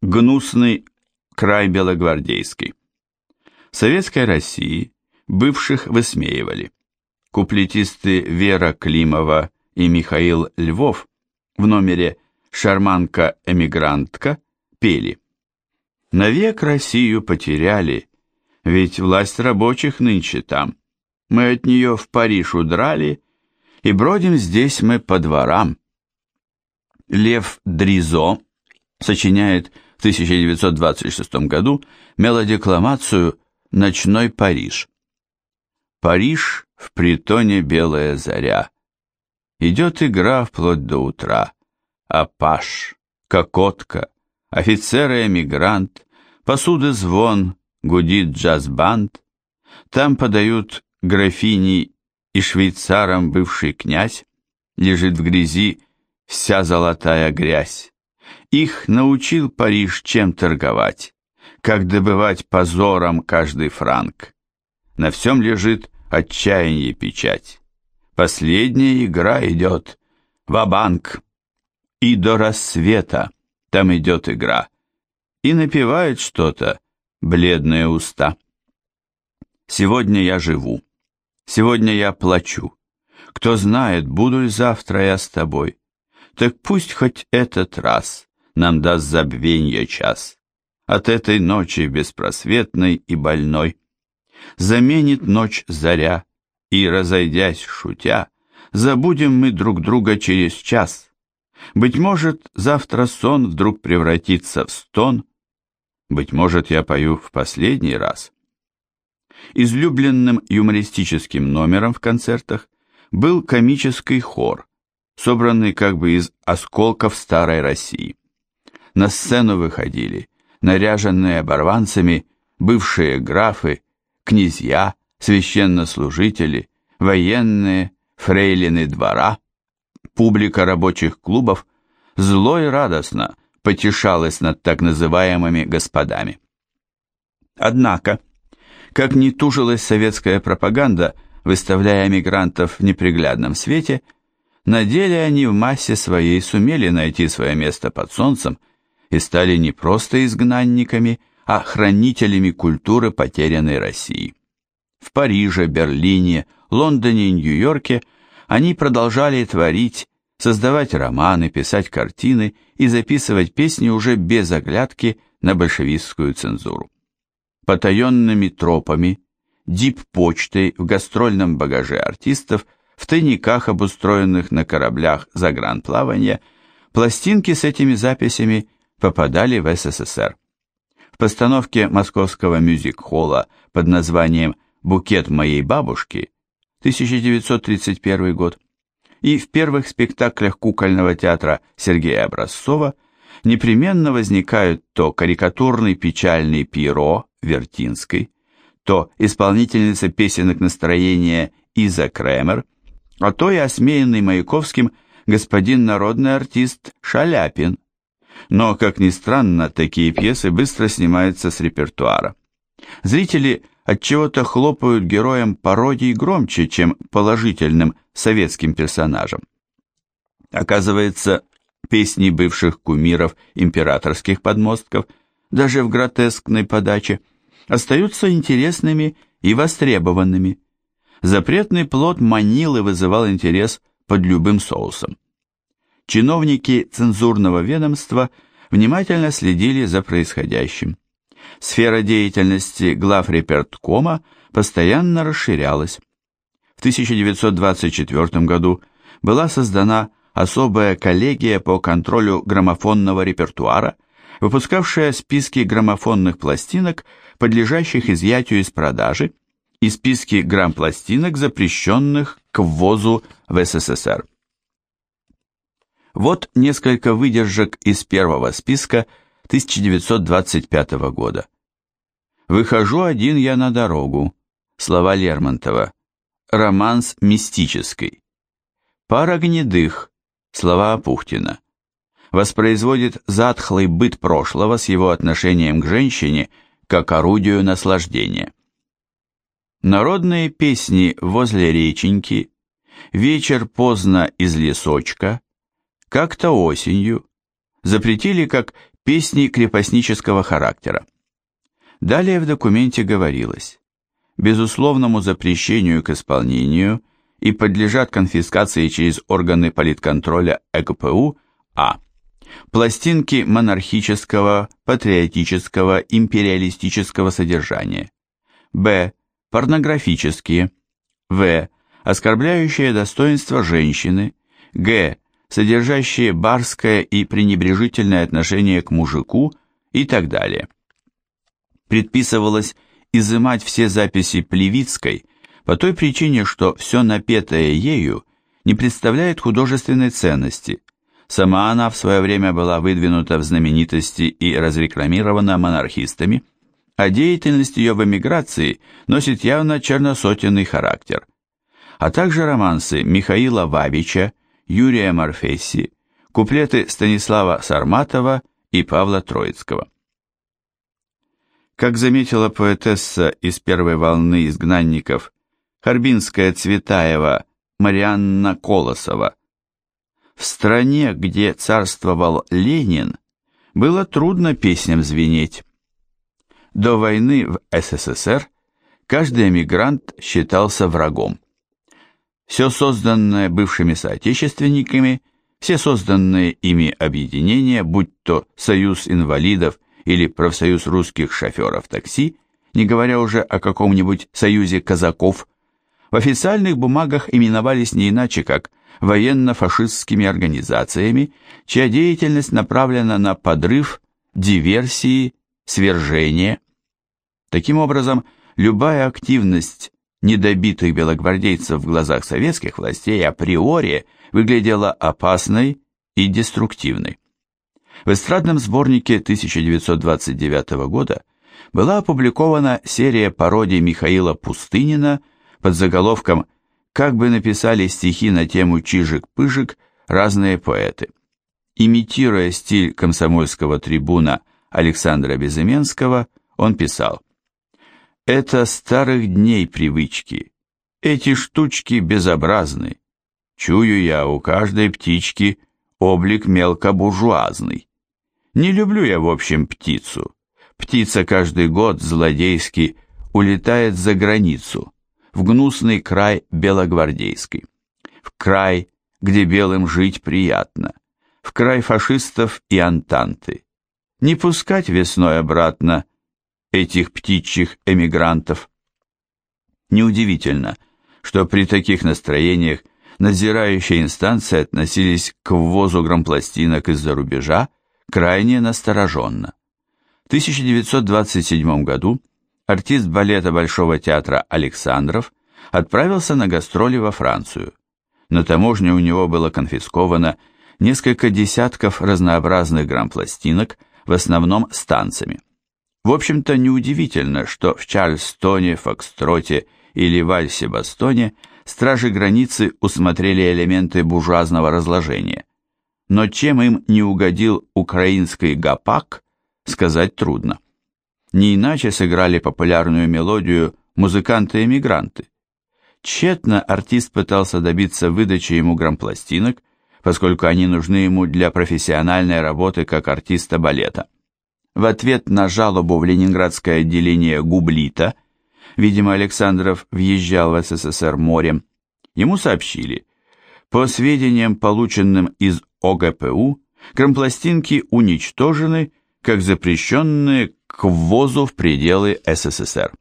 Гнусный край Белогвардейский. В Советской России бывших высмеивали. Куплетисты Вера Климова и Михаил Львов в номере «Шарманка-эмигрантка» пели «Навек Россию потеряли, ведь власть рабочих нынче там. Мы от нее в Париж удрали, и бродим здесь мы по дворам». Лев Дризо сочиняет в 1926 году мелодекламацию «Ночной Париж». Париж в притоне белая заря. Идет игра вплоть до утра. А паш, кокотка, офицер и эмигрант, посуды звон, гудит джаз-банд. Там подают графини и швейцарам бывший князь, лежит в грязи вся золотая грязь. Их научил Париж чем торговать, как добывать позором каждый франк. На всем лежит отчаяние печать. Последняя игра идет ва-банк. И до рассвета там идет игра. И напевает что-то бледные уста. Сегодня я живу. Сегодня я плачу. Кто знает, буду ли завтра я с тобой. Так пусть хоть этот раз нам даст забвенье час. От этой ночи беспросветной и больной заменит ночь заря, и, разойдясь шутя, забудем мы друг друга через час. Быть может, завтра сон вдруг превратится в стон, быть может, я пою в последний раз. Излюбленным юмористическим номером в концертах был комический хор, собранный как бы из осколков старой России. На сцену выходили наряженные оборванцами бывшие графы, князья, священнослужители, военные, фрейлины двора, публика рабочих клубов зло и радостно потешалась над так называемыми господами. Однако, как не тужилась советская пропаганда, выставляя мигрантов в неприглядном свете, на деле они в массе своей сумели найти свое место под солнцем и стали не просто изгнанниками, а хранителями культуры потерянной России. В Париже, Берлине, Лондоне и Нью-Йорке они продолжали творить, создавать романы, писать картины и записывать песни уже без оглядки на большевистскую цензуру. Потаенными тропами, дип-почтой в гастрольном багаже артистов, в тайниках, обустроенных на кораблях загранплавания, пластинки с этими записями попадали в СССР. В постановке московского мюзик-холла под названием «Букет моей бабушки» 1931 год и в первых спектаклях кукольного театра Сергея Образцова непременно возникают то карикатурный печальный Пиро Вертинской, то исполнительница песенок настроения Иза Кремер, а то и осмеянный Маяковским господин народный артист Шаляпин. Но, как ни странно, такие пьесы быстро снимаются с репертуара. Зрители от чего-то хлопают героям пародий громче, чем положительным советским персонажам. Оказывается, песни бывших кумиров императорских подмостков, даже в гротескной подаче, остаются интересными и востребованными. Запретный плод манил и вызывал интерес под любым соусом чиновники цензурного ведомства внимательно следили за происходящим. Сфера деятельности глав реперткома постоянно расширялась. В 1924 году была создана особая коллегия по контролю граммофонного репертуара, выпускавшая списки граммофонных пластинок, подлежащих изъятию из продажи, и списки грампластинок, запрещенных к ввозу в СССР. Вот несколько выдержек из первого списка 1925 года. «Выхожу один я на дорогу», слова Лермонтова, романс мистический. «Пара гнедых», слова Апухтина, воспроизводит затхлый быт прошлого с его отношением к женщине как орудию наслаждения. Народные песни возле реченьки, вечер поздно из лесочка, как-то осенью запретили как песни крепостнического характера. Далее в документе говорилось, безусловному запрещению к исполнению и подлежат конфискации через органы политконтроля ЭКПУ А. Пластинки монархического, патриотического, империалистического содержания. Б. Порнографические. В. Оскорбляющие достоинство женщины. Г. Содержащие барское и пренебрежительное отношение к мужику и так далее. Предписывалось изымать все записи Плевицкой по той причине, что все напетое ею не представляет художественной ценности. Сама она в свое время была выдвинута в знаменитости и разрекламирована монархистами, а деятельность ее в эмиграции носит явно черносотенный характер. А также романсы Михаила Вавича, Юрия Морфесси, куплеты Станислава Сарматова и Павла Троицкого. Как заметила поэтесса из первой волны изгнанников Харбинская Цветаева Марианна Колосова, в стране, где царствовал Ленин, было трудно песням звенеть. До войны в СССР каждый эмигрант считался врагом. Все созданное бывшими соотечественниками, все созданные ими объединения, будь то Союз инвалидов или профсоюз русских шоферов такси, не говоря уже о каком-нибудь союзе казаков, в официальных бумагах именовались не иначе, как военно-фашистскими организациями, чья деятельность направлена на подрыв, диверсии, свержение. Таким образом, любая активность недобитых белогвардейцев в глазах советских властей априори выглядела опасной и деструктивной. В эстрадном сборнике 1929 года была опубликована серия пародий Михаила Пустынина под заголовком «Как бы написали стихи на тему «Чижик-пыжик» разные поэты». Имитируя стиль комсомольского трибуна Александра Безыменского, он писал «Это старых дней привычки, эти штучки безобразны, чую я у каждой птички облик мелкобуржуазный. Не люблю я, в общем, птицу. Птица каждый год злодейски улетает за границу, в гнусный край белогвардейский, в край, где белым жить приятно, в край фашистов и антанты. Не пускать весной обратно этих птичьих эмигрантов. Неудивительно, что при таких настроениях надзирающие инстанции относились к ввозу грампластинок из-за рубежа крайне настороженно. В 1927 году артист балета Большого театра Александров отправился на гастроли во Францию. На таможне у него было конфисковано несколько десятков разнообразных грампластинок, в основном с танцами. В общем-то, неудивительно, что в Чарльстоне, Фокстроте или Вальсе-Бастоне стражи границы усмотрели элементы буржуазного разложения но чем им не угодил украинский гапак, сказать трудно. Не иначе сыграли популярную мелодию музыканты-эмигранты. Тщетно артист пытался добиться выдачи ему грампластинок, поскольку они нужны ему для профессиональной работы как артиста балета. В ответ на жалобу в ленинградское отделение Гублита, видимо, Александров въезжал в СССР морем, ему сообщили, по сведениям, полученным из ОГПУ, кромпластинки уничтожены как запрещенные к ввозу в пределы СССР.